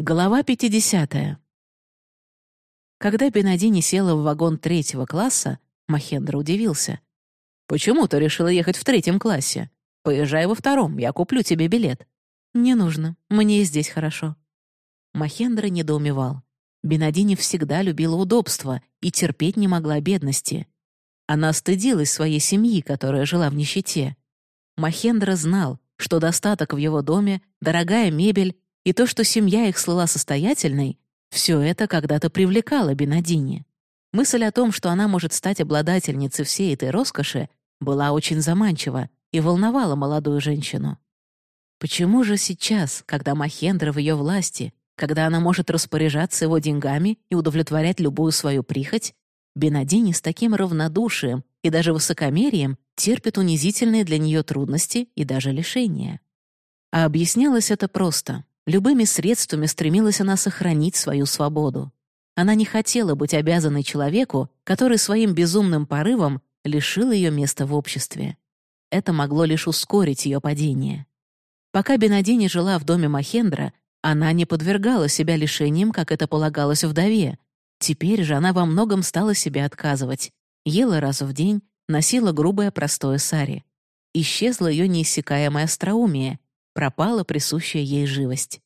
Глава 50. Когда Бенадини села в вагон третьего класса, Махендра удивился. «Почему ты решила ехать в третьем классе? Поезжай во втором, я куплю тебе билет». «Не нужно, мне и здесь хорошо». Махендра недоумевал. Бенадини всегда любила удобство и терпеть не могла бедности. Она стыдилась своей семьи, которая жила в нищете. Махендра знал, что достаток в его доме, дорогая мебель и то, что семья их слыла состоятельной, все это когда-то привлекало Бенадини. Мысль о том, что она может стать обладательницей всей этой роскоши, была очень заманчива и волновала молодую женщину. Почему же сейчас, когда Махендра в ее власти, когда она может распоряжаться его деньгами и удовлетворять любую свою прихоть, Бенадини с таким равнодушием и даже высокомерием терпит унизительные для нее трудности и даже лишения? А объяснялось это просто. Любыми средствами стремилась она сохранить свою свободу. Она не хотела быть обязанной человеку, который своим безумным порывом лишил ее места в обществе. Это могло лишь ускорить ее падение. Пока Бенадини жила в доме Махендра, она не подвергала себя лишениям, как это полагалось вдове. Теперь же она во многом стала себе отказывать. Ела раз в день, носила грубое простое сари. Исчезла ее неиссякаемое остроумие, пропала присущая ей живость.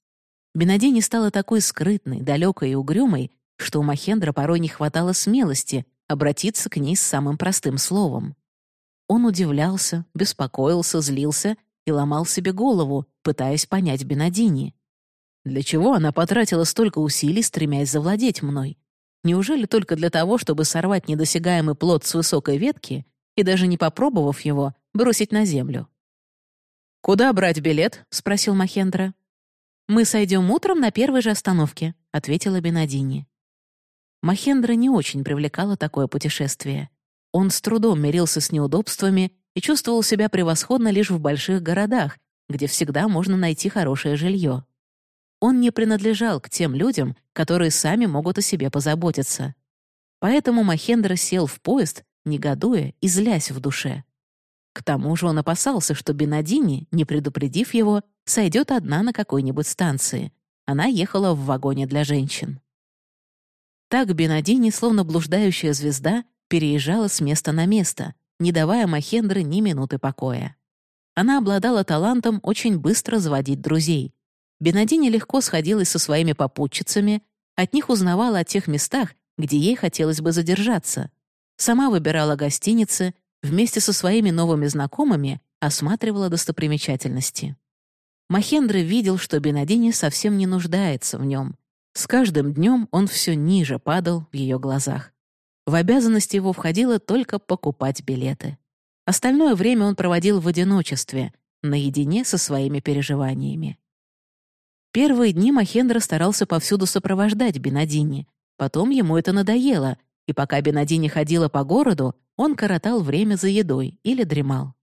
Бенадини стала такой скрытной, далекой и угрюмой, что у Махендра порой не хватало смелости обратиться к ней с самым простым словом. Он удивлялся, беспокоился, злился и ломал себе голову, пытаясь понять Бенадини. Для чего она потратила столько усилий, стремясь завладеть мной? Неужели только для того, чтобы сорвать недосягаемый плод с высокой ветки и, даже не попробовав его, бросить на землю? «Куда брать билет?» — спросил Махендра. «Мы сойдем утром на первой же остановке», — ответила Бенадини. Махендра не очень привлекало такое путешествие. Он с трудом мирился с неудобствами и чувствовал себя превосходно лишь в больших городах, где всегда можно найти хорошее жилье. Он не принадлежал к тем людям, которые сами могут о себе позаботиться. Поэтому Махендра сел в поезд, негодуя и злясь в душе. К тому же он опасался, что Бенадини, не предупредив его, сойдет одна на какой-нибудь станции. Она ехала в вагоне для женщин. Так Бенадини, словно блуждающая звезда, переезжала с места на место, не давая Махендре ни минуты покоя. Она обладала талантом очень быстро заводить друзей. Бенадини легко сходилась со своими попутчицами, от них узнавала о тех местах, где ей хотелось бы задержаться. Сама выбирала гостиницы, вместе со своими новыми знакомыми осматривала достопримечательности. Махендра видел, что Бенадини совсем не нуждается в нем. С каждым днем он все ниже падал в ее глазах. В обязанности его входило только покупать билеты. Остальное время он проводил в одиночестве, наедине со своими переживаниями. Первые дни Махендра старался повсюду сопровождать Бенадини. Потом ему это надоело, и пока Бенадини ходила по городу, он коротал время за едой или дремал.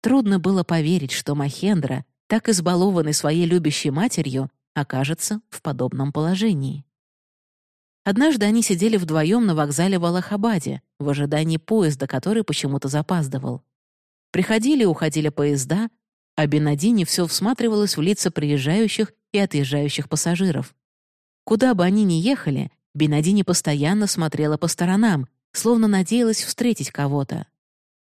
Трудно было поверить, что Махендра, так избалованный своей любящей матерью, окажется в подобном положении. Однажды они сидели вдвоем на вокзале в Аллахабаде в ожидании поезда, который почему-то запаздывал. Приходили и уходили поезда, а Бенадини все всматривалась в лица приезжающих и отъезжающих пассажиров. Куда бы они ни ехали, Бенадини постоянно смотрела по сторонам, словно надеялась встретить кого-то.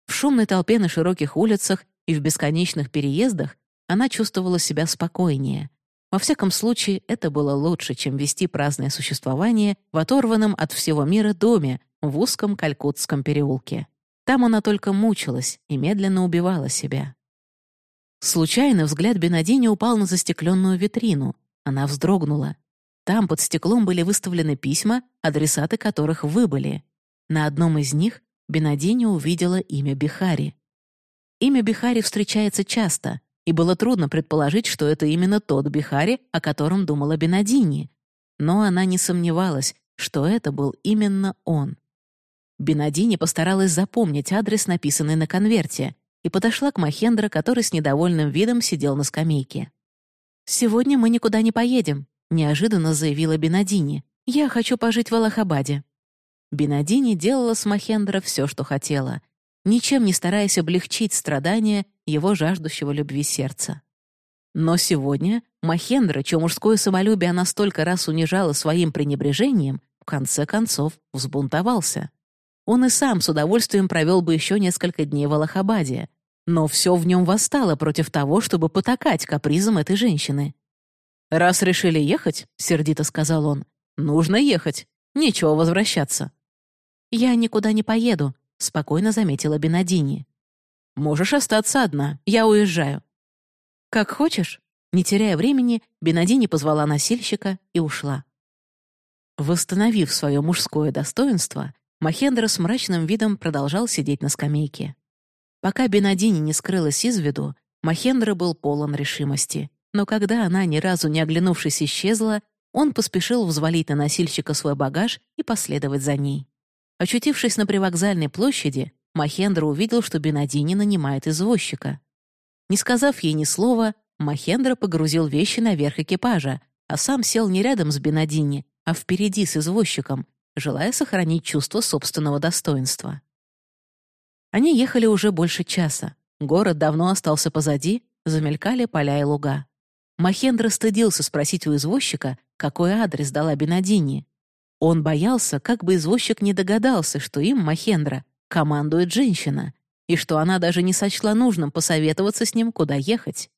В шумной толпе на широких улицах и в бесконечных переездах она чувствовала себя спокойнее. Во всяком случае, это было лучше, чем вести праздное существование в оторванном от всего мира доме в узком Калькутском переулке. Там она только мучилась и медленно убивала себя. Случайно взгляд Бенадини упал на застекленную витрину. Она вздрогнула. Там под стеклом были выставлены письма, адресаты которых выбыли. На одном из них Бенадини увидела имя Бихари. Имя Бихари встречается часто, и было трудно предположить, что это именно тот Бихари, о котором думала Бенадини. Но она не сомневалась, что это был именно он. Бенадини постаралась запомнить адрес, написанный на конверте, и подошла к Махендра, который с недовольным видом сидел на скамейке. «Сегодня мы никуда не поедем», — неожиданно заявила Бенадини. «Я хочу пожить в Аллахабаде». Бенадини делала с Махендра все, что хотела, ничем не стараясь облегчить страдания его жаждущего любви сердца. Но сегодня Махендра, чье мужское самолюбие она столько раз унижала своим пренебрежением, в конце концов взбунтовался. Он и сам с удовольствием провел бы еще несколько дней в Аллахабаде, но все в нем восстало против того, чтобы потакать капризам этой женщины. «Раз решили ехать», — сердито сказал он, — «нужно ехать. Нечего возвращаться». «Я никуда не поеду», — спокойно заметила Бенадини. «Можешь остаться одна. Я уезжаю». «Как хочешь». Не теряя времени, Бенадини позвала носильщика и ушла. Восстановив свое мужское достоинство, Махендра с мрачным видом продолжал сидеть на скамейке. Пока Бенадини не скрылась из виду, Махендра был полон решимости. Но когда она, ни разу не оглянувшись, исчезла, он поспешил взвалить на носильщика свой багаж и последовать за ней. Очутившись на привокзальной площади, Махендра увидел, что Бенадини нанимает извозчика. Не сказав ей ни слова, Махендра погрузил вещи наверх экипажа, а сам сел не рядом с Бенадини, а впереди с извозчиком, желая сохранить чувство собственного достоинства. Они ехали уже больше часа. Город давно остался позади, замелькали поля и луга. Махендра стыдился спросить у извозчика, какой адрес дала Бенадини. Он боялся, как бы извозчик не догадался, что им, Махендра, командует женщина, и что она даже не сочла нужным посоветоваться с ним, куда ехать.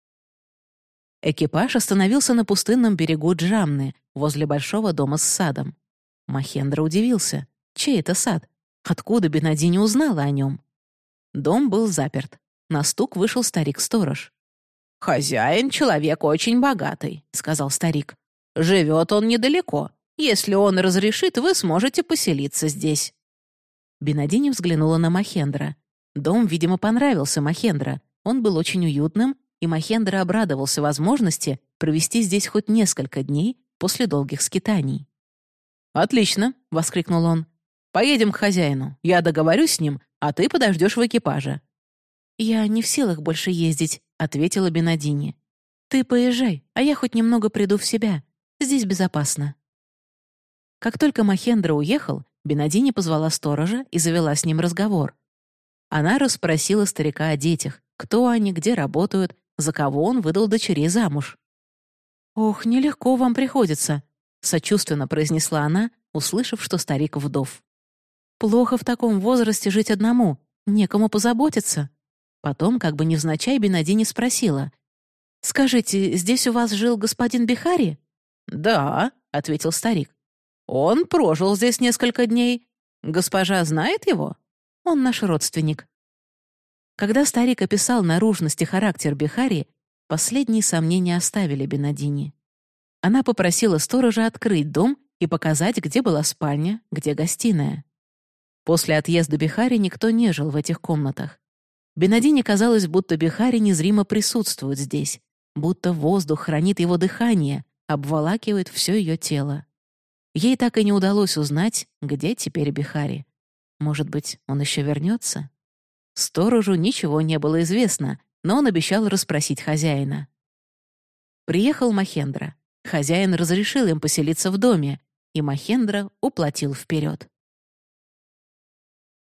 Экипаж остановился на пустынном берегу Джамны, возле большого дома с садом. Махендра удивился. Чей это сад? Откуда Бенадини узнала о нем? Дом был заперт. На стук вышел старик-сторож. «Хозяин — человек очень богатый», — сказал старик. «Живет он недалеко. Если он разрешит, вы сможете поселиться здесь». Бенадини взглянула на Махендра. Дом, видимо, понравился Махендра. Он был очень уютным, и Махендра обрадовался возможности провести здесь хоть несколько дней после долгих скитаний. «Отлично!» — воскликнул он. «Поедем к хозяину. Я договорюсь с ним, а ты подождешь в экипаже». «Я не в силах больше ездить», — ответила Бенадини. «Ты поезжай, а я хоть немного приду в себя. Здесь безопасно». Как только Махендра уехал, Бенадини позвала сторожа и завела с ним разговор. Она расспросила старика о детях, кто они, где работают, за кого он выдал дочерей замуж. «Ох, нелегко вам приходится», — сочувственно произнесла она, услышав, что старик вдов. «Плохо в таком возрасте жить одному, некому позаботиться». Потом, как бы невзначай, Бенадини спросила. «Скажите, здесь у вас жил господин Бихари?» «Да», — ответил старик. «Он прожил здесь несколько дней. Госпожа знает его?» «Он наш родственник». Когда старик описал наружность и характер Бихари, последние сомнения оставили Бенадини. Она попросила сторожа открыть дом и показать, где была спальня, где гостиная. После отъезда Бихари никто не жил в этих комнатах. Бенадине казалось, будто Бихари незримо присутствует здесь, будто воздух хранит его дыхание, обволакивает все ее тело. Ей так и не удалось узнать, где теперь Бихари. Может быть, он еще вернется? Сторожу ничего не было известно, но он обещал расспросить хозяина. Приехал Махендра. Хозяин разрешил им поселиться в доме, и Махендра уплатил вперед.